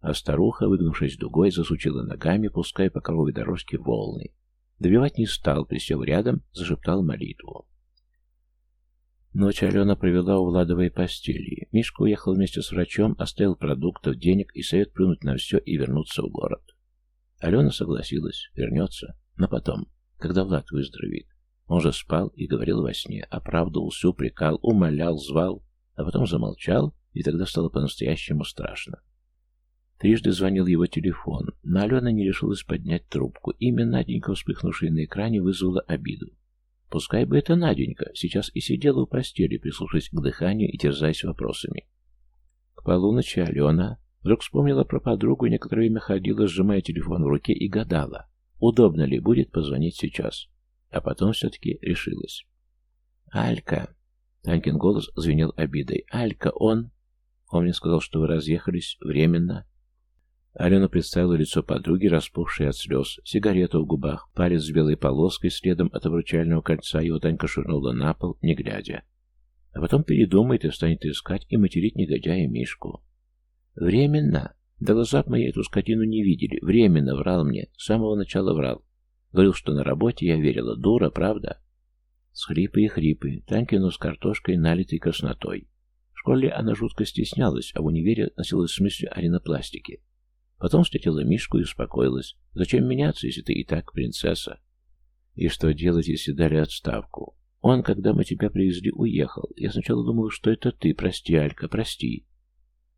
а старуха, выгнувшись дугой, засучила ногами, пуская по кровой дорожке волны. Добивать не стал, присев рядом, зашептал молитву. Ночь Алена провела у Владовой постели. Мишка уехал вместе с врачом, оставил продуктов, денег и совет плюнуть на все и вернуться в город. Алена согласилась, вернется, но потом, когда Влад выздоровеет. Он же спал и говорил во сне, оправдывался, упрекал, умолял, звал, а потом замолчал, и тогда стало по-настоящему страшно. Трижды звонил его телефон, но Алена не решилась поднять трубку. Имя Наденька, вспыхнувшее на экране, вызвало обиду. Пускай бы это Наденька, сейчас и сидела у постели, прислушиваясь к дыханию и терзаясь вопросами. К полуночи Алена вдруг вспомнила про подругу и некоторое время ходила, сжимая телефон в руке, и гадала, удобно ли будет позвонить сейчас. А потом все-таки решилась. «Алька!» Танькин голос звенел обидой. «Алька, он...» Он мне сказал, что вы разъехались временно. Алена представила лицо подруги, распухшее от слез, сигарета в губах, палец с белой полоской следом от обручального кольца, его Танька швырнула на пол, не глядя. А потом передумает и станет искать и материть негодяя Мишку. «Временно!» Да глаза мои эту скотину не видели. Временно врал мне. С самого начала врал. Говорил, что на работе я верила. Дура, правда? Схрипы и хрипы. Танькину с картошкой, налитой краснотой. В школе она жутко стеснялась, а в универе носилась в смысле о ринопластике. Потом встретила Мишку и успокоилась. Зачем меняться, если ты и так принцесса? И что делать, если дали отставку? Он, когда мы тебя привезли, уехал. Я сначала думала, что это ты. Прости, Алька, прости.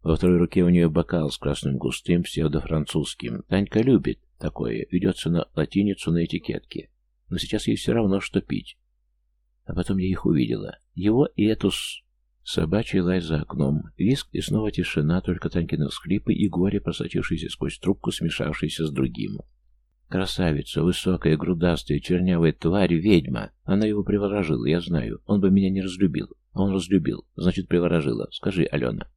Во второй руке у нее бокал с красным густым псевдофранцузским. Танька любит такое, ведется на латиницу на этикетке. Но сейчас ей все равно, что пить. А потом я их увидела. Его и эту с... Собачий лай за окном, виск и снова тишина, только Танькины всхлипы и горе, просочившиеся сквозь трубку, смешавшиеся с другим. Красавица, высокая, грудастая, чернявая тварь, ведьма. Она его приворожила, я знаю. Он бы меня не разлюбил. А он разлюбил, значит, приворожила. Скажи, Алена.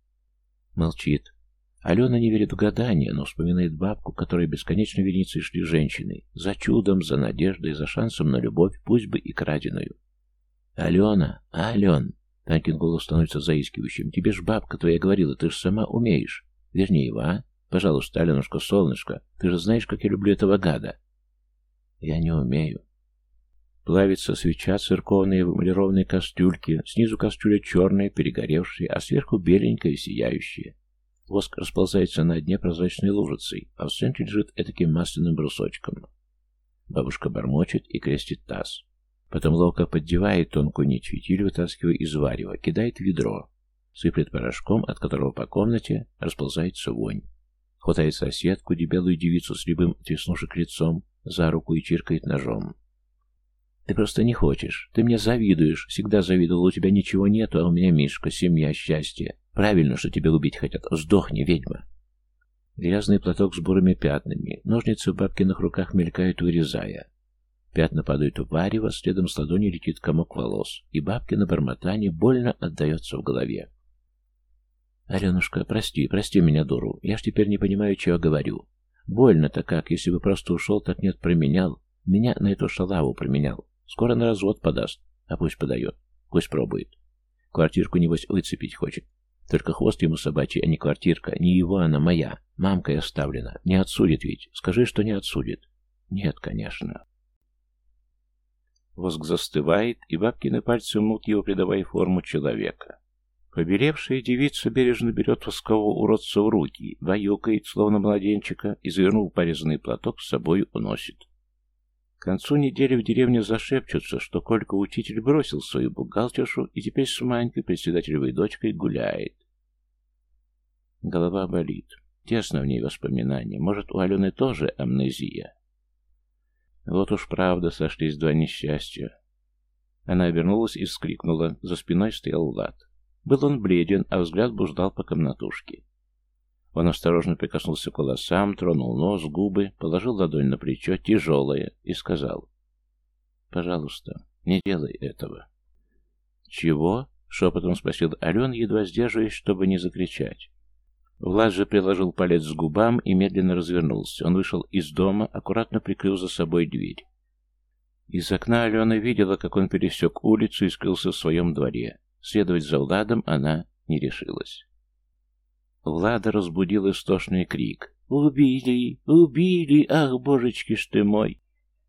Молчит. Алена не верит в гадания, но вспоминает бабку, которой бесконечно верницей шли женщины. За чудом, за надеждой, за шансом на любовь, пусть бы и краденую. «Алена! Ален!» Танькин голос становится заискивающим. «Тебе ж бабка твоя говорила, ты ж сама умеешь. Верни его, а? Пожалуйста, Аленушка, солнышко, ты же знаешь, как я люблю этого гада». «Я не умею». Плавится свеча церковные в эмалированной кастрюльке, снизу кастрюля черная, перегоревшая, а сверху беленькая, сияющая. Воск расползается на дне прозрачной лужицей, а в центре лежит этаким масляным брусочком. Бабушка бормочет и крестит таз. Потом ловко поддевает тонкую нить фитиль, вытаскивая из варева, кидает ведро, сыплет порошком, от которого по комнате расползается вонь. Хватает соседку, дебелую девицу с любым треснушек лицом, за руку и чиркает ножом. «Ты просто не хочешь. Ты мне завидуешь. Всегда завидовал. У тебя ничего нету, а у меня Мишка, семья, счастье. Правильно, что тебя убить хотят. Сдохни, ведьма!» Грязный платок с бурыми пятнами. Ножницы в бабкиных руках мелькают, вырезая. Пятна падают в варево, следом с ладони летит комок волос, и бабки на бормотании больно отдается в голове. «Аленушка, прости, прости меня, дуру. Я ж теперь не понимаю, чего говорю. Больно-то как, если бы просто ушел, так нет, променял. Меня на эту шалаву променял. Скоро на развод подаст. А пусть подает. Пусть пробует. Квартирку, небось, выцепить хочет. Только хвост ему собачий, а не квартирка. Не его, она моя. Мамкой оставлена. Не отсудит ведь. Скажи, что не отсудит. Нет, конечно. Воск застывает, и бабкины пальцы мнут его, придавая форму человека. Побелевшая девица бережно берет воскового уродца в руки, баюкает, словно младенчика, и, завернув порезанный платок, с собой уносит. К концу недели в деревне зашепчутся, что Колька учитель бросил свою бухгалтершу и теперь с Манькой, председателевой дочкой, гуляет. Голова болит. Тесно в ней воспоминания. Может, у Алены тоже амнезия? Вот уж правда сошлись два несчастья. Она обернулась и вскрикнула. За спиной стоял Влад. Был он бледен, а взгляд блуждал по комнатушке. Он осторожно прикоснулся к волосам, тронул нос, губы, положил ладонь на плечо, тяжелое, и сказал. «Пожалуйста, не делай этого». «Чего?» — шепотом спросил Ален, едва сдерживаясь, чтобы не закричать. Влад же приложил палец к губам и медленно развернулся. Он вышел из дома, аккуратно прикрыл за собой дверь. Из окна Алена видела, как он пересек улицу и скрылся в своем дворе. Следовать за Владом она не решилась. Влада разбудил истошный крик. «Убили! Убили! Ах, божечки ж ты мой!»